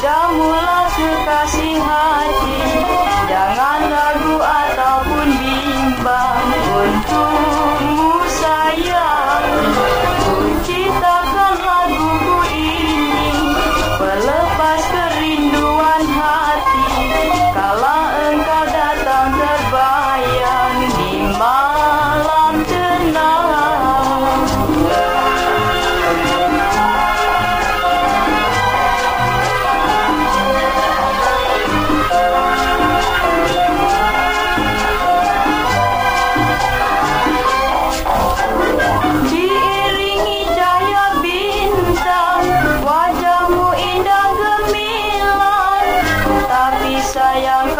Jauhlah kekasih hati.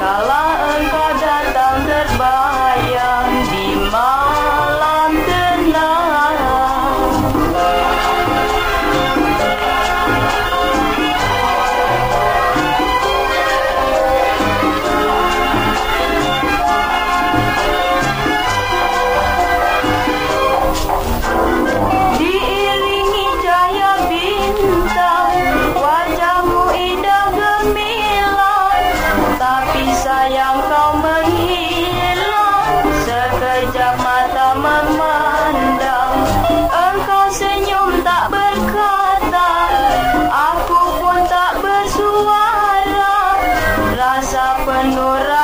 咋了。zorra.